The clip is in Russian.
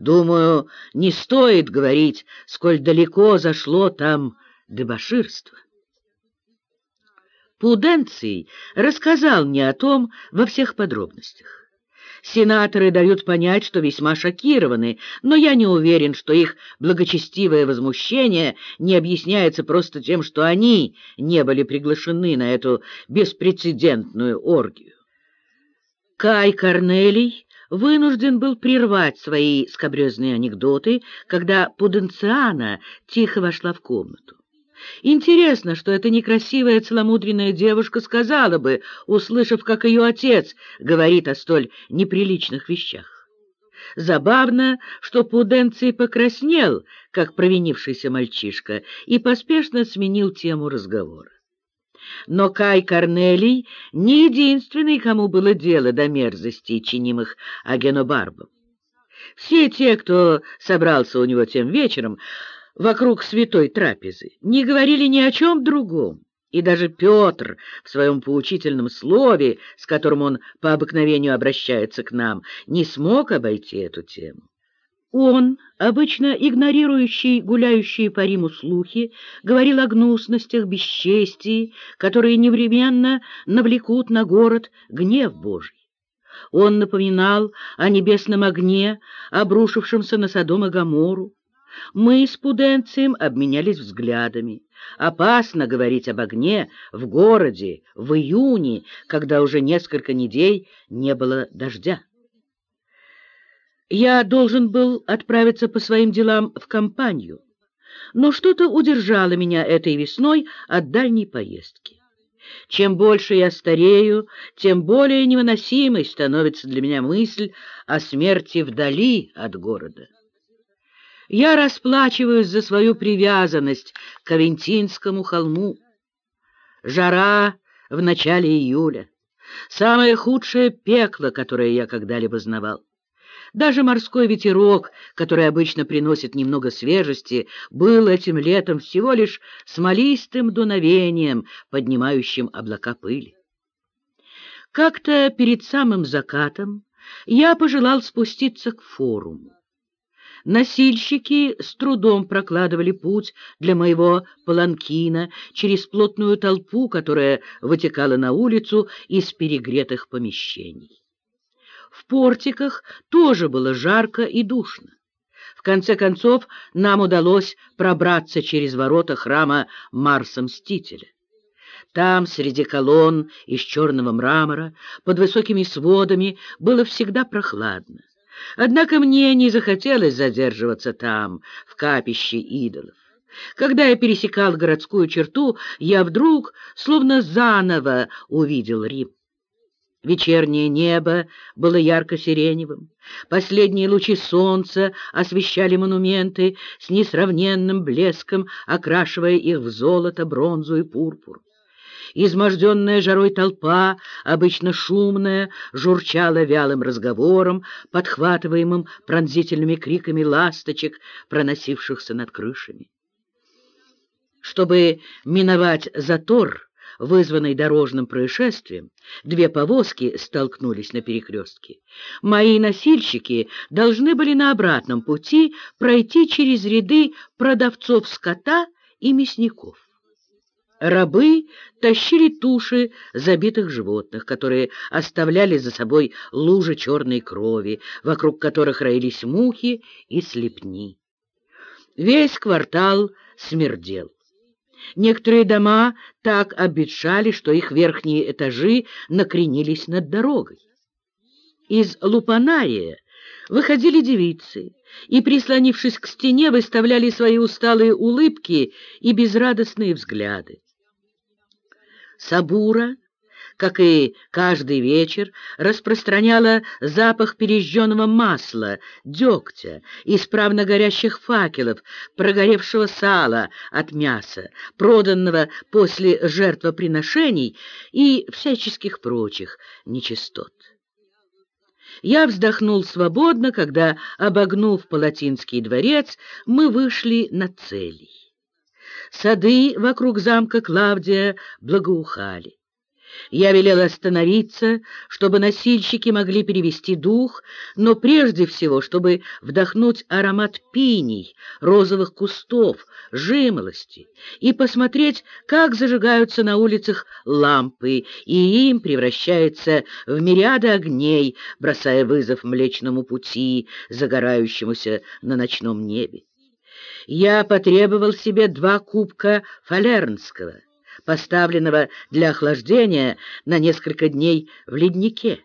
Думаю, не стоит говорить, сколь далеко зашло там дебоширство. Пуденций рассказал мне о том во всех подробностях. Сенаторы дают понять, что весьма шокированы, но я не уверен, что их благочестивое возмущение не объясняется просто тем, что они не были приглашены на эту беспрецедентную оргию. Кай Корнелий вынужден был прервать свои скобрезные анекдоты, когда Пуденциана тихо вошла в комнату. Интересно, что эта некрасивая целомудренная девушка сказала бы, услышав, как ее отец говорит о столь неприличных вещах. Забавно, что Пуденций покраснел, как провинившийся мальчишка, и поспешно сменил тему разговора. Но Кай Корнелий не единственный, кому было дело до мерзостей, чинимых агенобарбом. Все те, кто собрался у него тем вечером, вокруг святой трапезы, не говорили ни о чем другом, и даже Петр в своем поучительном слове, с которым он по обыкновению обращается к нам, не смог обойти эту тему. Он, обычно игнорирующий гуляющие по Риму слухи, говорил о гнусностях, бесчестии, которые непременно навлекут на город гнев Божий. Он напоминал о небесном огне, обрушившемся на Содом и Гоморру, мы с Пуденцием обменялись взглядами. Опасно говорить об огне в городе в июне, когда уже несколько недель не было дождя. Я должен был отправиться по своим делам в компанию, но что-то удержало меня этой весной от дальней поездки. Чем больше я старею, тем более невыносимой становится для меня мысль о смерти вдали от города. Я расплачиваюсь за свою привязанность к Авентинскому холму. Жара в начале июля. Самое худшее пекло, которое я когда-либо знавал. Даже морской ветерок, который обычно приносит немного свежести, был этим летом всего лишь смолистым дуновением, поднимающим облака пыли. Как-то перед самым закатом я пожелал спуститься к форуму. Носильщики с трудом прокладывали путь для моего паланкина через плотную толпу, которая вытекала на улицу из перегретых помещений. В портиках тоже было жарко и душно. В конце концов, нам удалось пробраться через ворота храма Марса-Мстителя. Там, среди колонн из черного мрамора, под высокими сводами, было всегда прохладно. Однако мне не захотелось задерживаться там, в капище идолов. Когда я пересекал городскую черту, я вдруг, словно заново, увидел Рим. Вечернее небо было ярко-сиреневым. Последние лучи солнца освещали монументы с несравненным блеском, окрашивая их в золото, бронзу и пурпур. Изможденная жарой толпа, обычно шумная, журчала вялым разговором, подхватываемым пронзительными криками ласточек, проносившихся над крышами. Чтобы миновать затор, вызванный дорожным происшествием, две повозки столкнулись на перекрестке. Мои носильщики должны были на обратном пути пройти через ряды продавцов скота и мясников. Рабы тащили туши забитых животных, которые оставляли за собой лужи черной крови, вокруг которых роились мухи и слепни. Весь квартал смердел. Некоторые дома так обветшали, что их верхние этажи накренились над дорогой. Из лупанария выходили девицы и, прислонившись к стене, выставляли свои усталые улыбки и безрадостные взгляды. Сабура, как и каждый вечер, распространяла запах пережженного масла, дегтя, исправно горящих факелов, прогоревшего сала от мяса, проданного после жертвоприношений и всяческих прочих нечистот. Я вздохнул свободно, когда, обогнув Палатинский дворец, мы вышли на цели. Сады вокруг замка Клавдия благоухали. Я велел остановиться, чтобы носильщики могли перевести дух, но прежде всего, чтобы вдохнуть аромат пиней, розовых кустов, жимолости и посмотреть, как зажигаются на улицах лампы, и им превращается в мириады огней, бросая вызов Млечному Пути, загорающемуся на ночном небе. Я потребовал себе два кубка фалернского — поставленного для охлаждения на несколько дней в леднике.